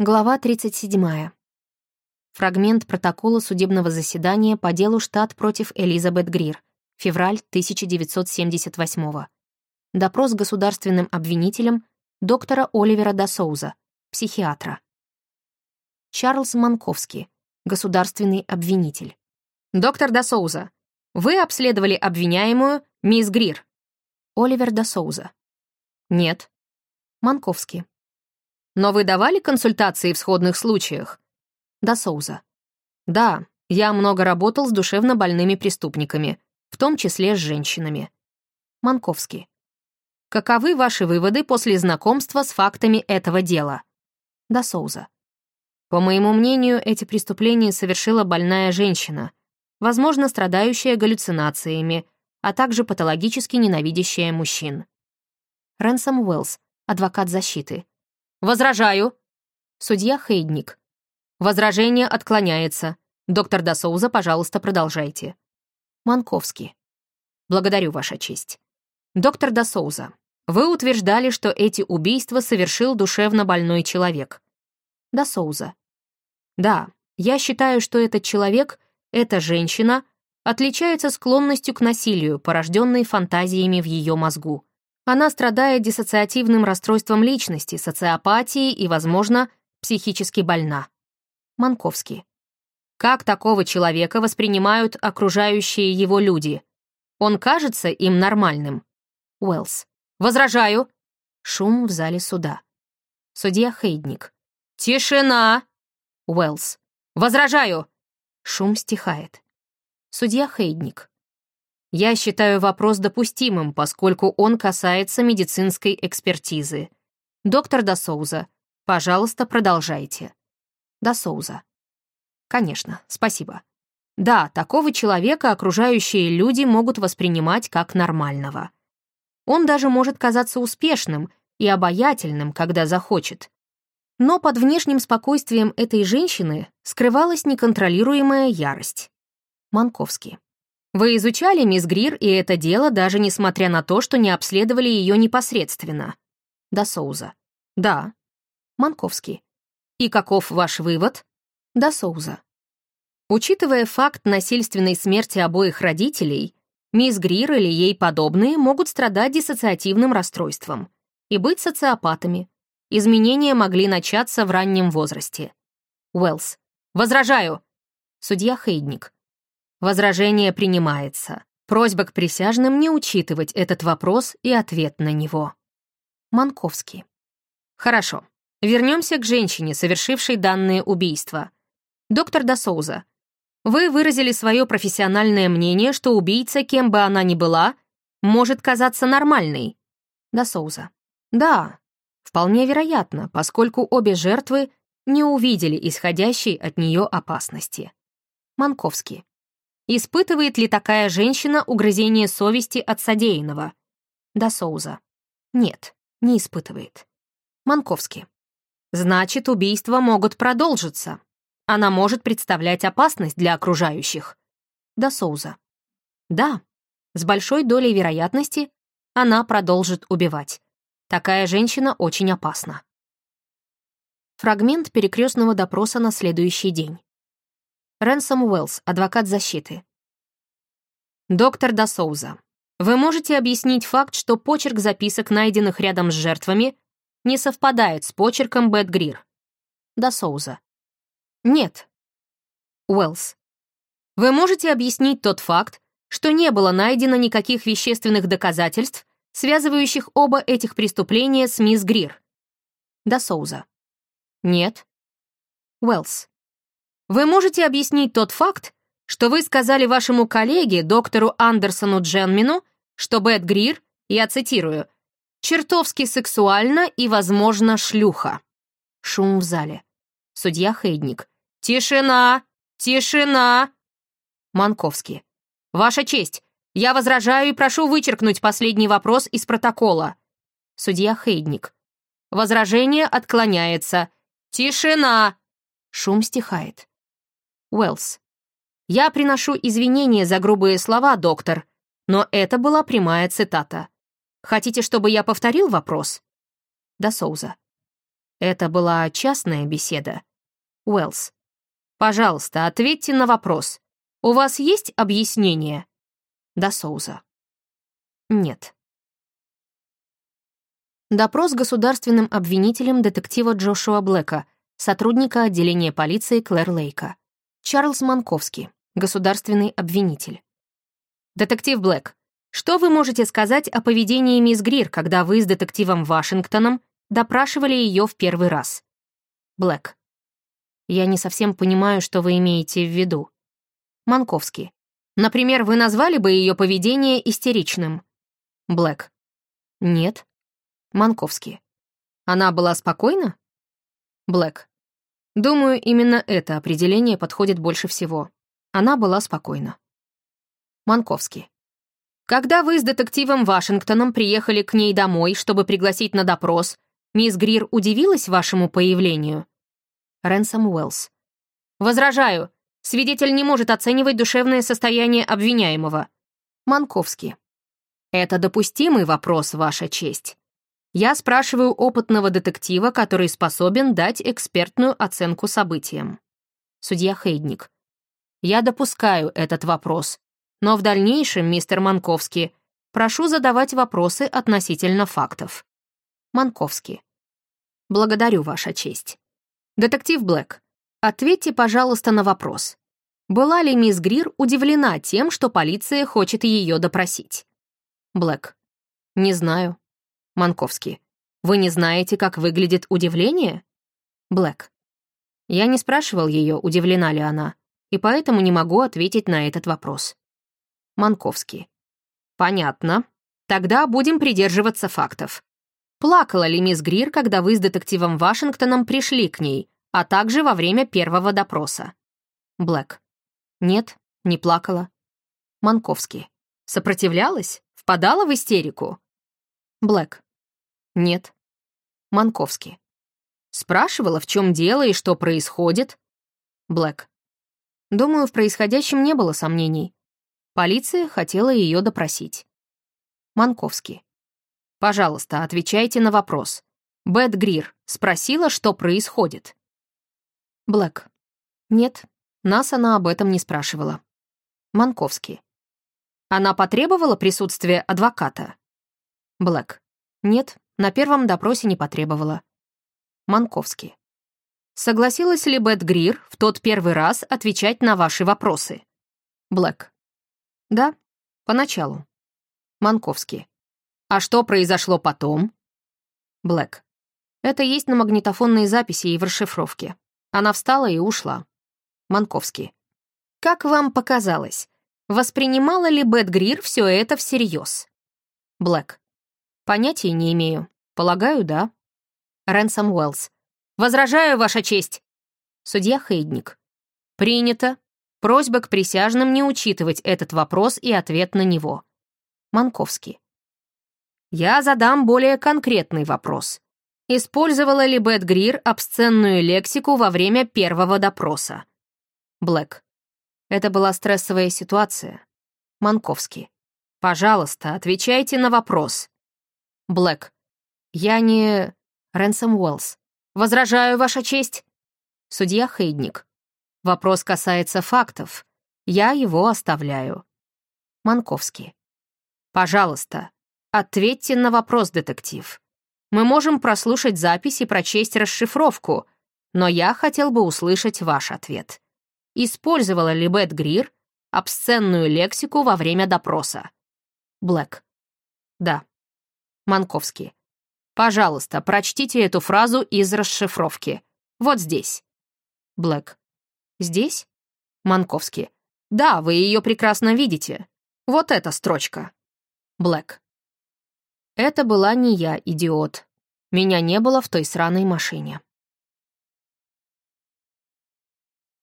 Глава 37. Фрагмент протокола судебного заседания по делу штат против Элизабет Грир. Февраль 1978. Допрос государственным обвинителем доктора Оливера Досоуза, психиатра. Чарльз Манковский, государственный обвинитель. «Доктор Досоуза, вы обследовали обвиняемую мисс Грир?» Оливер Досоуза. «Нет». Манковский. Но вы давали консультации в сходных случаях? До Соуза. Да, я много работал с душевно больными преступниками, в том числе с женщинами. Манковский. Каковы ваши выводы после знакомства с фактами этого дела? До Соуза. По моему мнению, эти преступления совершила больная женщина, возможно, страдающая галлюцинациями, а также патологически ненавидящая мужчин. Рэнсом Уэллс, адвокат защиты. «Возражаю!» Судья Хейдник. «Возражение отклоняется. Доктор Досоуза, пожалуйста, продолжайте». Манковский. «Благодарю, Ваша честь. Доктор Досоуза, вы утверждали, что эти убийства совершил душевно больной человек». Досоуза. «Да, я считаю, что этот человек, эта женщина, отличается склонностью к насилию, порожденной фантазиями в ее мозгу. Она страдает диссоциативным расстройством личности, социопатией и, возможно, психически больна. Манковский. Как такого человека воспринимают окружающие его люди? Он кажется им нормальным? Уэллс. Возражаю. Шум в зале суда. Судья Хейдник. Тишина! Уэллс. Возражаю. Шум стихает. Судья Хейдник. Я считаю вопрос допустимым, поскольку он касается медицинской экспертизы. Доктор Досоуза, пожалуйста, продолжайте. Досоуза. Конечно, спасибо. Да, такого человека окружающие люди могут воспринимать как нормального. Он даже может казаться успешным и обаятельным, когда захочет. Но под внешним спокойствием этой женщины скрывалась неконтролируемая ярость. Манковский. Вы изучали мисс Грир и это дело, даже несмотря на то, что не обследовали ее непосредственно. До Соуза. Да. Манковский. И каков ваш вывод? До Соуза. Учитывая факт насильственной смерти обоих родителей, мисс Грир или ей подобные могут страдать диссоциативным расстройством и быть социопатами. Изменения могли начаться в раннем возрасте. Уэллс. Возражаю. Судья Хейдник. Возражение принимается. Просьба к присяжным не учитывать этот вопрос и ответ на него. Манковский. Хорошо. Вернемся к женщине, совершившей данное убийство. Доктор Досоуза, вы выразили свое профессиональное мнение, что убийца, кем бы она ни была, может казаться нормальной. Досоуза. Да, вполне вероятно, поскольку обе жертвы не увидели исходящей от нее опасности. Манковский. Испытывает ли такая женщина угрызение совести от содеянного? До Соуза. Нет, не испытывает. Манковский. Значит, убийства могут продолжиться. Она может представлять опасность для окружающих. До Соуза. Да, с большой долей вероятности она продолжит убивать. Такая женщина очень опасна. Фрагмент перекрестного допроса на следующий день. Рэнсом Уэллс, адвокат защиты. Доктор Досоуза, вы можете объяснить факт, что почерк записок, найденных рядом с жертвами, не совпадает с почерком Бет Грир? Досоуза. Нет. Уэллс. Вы можете объяснить тот факт, что не было найдено никаких вещественных доказательств, связывающих оба этих преступления с мисс Грир? Досоуза. Нет. Уэллс. Вы можете объяснить тот факт, что вы сказали вашему коллеге, доктору Андерсону Дженмину, что Бет Грир, я цитирую, «чертовски сексуально и, возможно, шлюха». Шум в зале. Судья Хейдник. «Тишина! Тишина!» Манковский. «Ваша честь, я возражаю и прошу вычеркнуть последний вопрос из протокола». Судья Хейдник. «Возражение отклоняется. Тишина!» Шум стихает. Уэллс. «Я приношу извинения за грубые слова, доктор, но это была прямая цитата. Хотите, чтобы я повторил вопрос?» До Соуза. Это была частная беседа. Уэллс. Пожалуйста, ответьте на вопрос. У вас есть объяснение? До Соуза. Нет. Допрос государственным обвинителем детектива Джошуа Блэка, сотрудника отделения полиции Клэр Лейка. Чарльз Манковский, государственный обвинитель. Детектив Блэк, что вы можете сказать о поведении мисс Грир, когда вы с детективом Вашингтоном допрашивали ее в первый раз? Блэк. Я не совсем понимаю, что вы имеете в виду. Манковский. Например, вы назвали бы ее поведение истеричным? Блэк. Нет. Манковский. Она была спокойна? Блэк. Думаю, именно это определение подходит больше всего. Она была спокойна. Манковский. Когда вы с детективом Вашингтоном приехали к ней домой, чтобы пригласить на допрос, мисс Грир удивилась вашему появлению? Рэнсом Уэллс. Возражаю. Свидетель не может оценивать душевное состояние обвиняемого. Манковский. Это допустимый вопрос, Ваша честь. Я спрашиваю опытного детектива, который способен дать экспертную оценку событиям. Судья Хейдник. Я допускаю этот вопрос, но в дальнейшем, мистер Манковский, прошу задавать вопросы относительно фактов. Манковский. Благодарю, Ваша честь. Детектив Блэк, ответьте, пожалуйста, на вопрос. Была ли мисс Грир удивлена тем, что полиция хочет ее допросить? Блэк. Не знаю. Манковский. Вы не знаете, как выглядит удивление? Блэк. Я не спрашивал ее, удивлена ли она, и поэтому не могу ответить на этот вопрос. Манковский. Понятно. Тогда будем придерживаться фактов. Плакала ли мисс Грир, когда вы с детективом Вашингтоном пришли к ней, а также во время первого допроса? Блэк. Нет, не плакала. Манковский. Сопротивлялась? Впадала в истерику? Блэк. Нет. Манковский. Спрашивала, в чем дело и что происходит? Блэк. Думаю, в происходящем не было сомнений. Полиция хотела ее допросить. Манковский. Пожалуйста, отвечайте на вопрос. Бет Грир спросила, что происходит. Блэк. Нет, нас она об этом не спрашивала. Манковский. Она потребовала присутствия адвоката? Блэк. Нет, на первом допросе не потребовала. Манковский. Согласилась ли Бет Грир в тот первый раз отвечать на ваши вопросы? Блэк. Да, поначалу. Манковский. А что произошло потом? Блэк. Это есть на магнитофонной записи и в расшифровке. Она встала и ушла. Манковский. Как вам показалось, воспринимала ли Бет Грир все это всерьез? Блэк. Понятия не имею. Полагаю, да. Рэнсом Уэллс. Возражаю, Ваша честь. Судья Хейдник. Принято. Просьба к присяжным не учитывать этот вопрос и ответ на него. Манковский. Я задам более конкретный вопрос. Использовала ли Бет Грир обсценную лексику во время первого допроса? Блэк. Это была стрессовая ситуация. Манковский. Пожалуйста, отвечайте на вопрос. Блэк. Я не... Рэнсом Уэллс. Возражаю, Ваша честь. Судья Хейдник. Вопрос касается фактов. Я его оставляю. Манковский. Пожалуйста, Ответьте на вопрос, детектив. Мы можем прослушать запись и прочесть расшифровку, но я хотел бы услышать ваш ответ. Использовала ли Бет Грир обсценную лексику во время допроса? Блэк. Да. Манковский. Пожалуйста, прочтите эту фразу из расшифровки. Вот здесь. Блэк. Здесь? Манковский. Да, вы ее прекрасно видите. Вот эта строчка. Блэк. Это была не я, идиот. Меня не было в той сраной машине.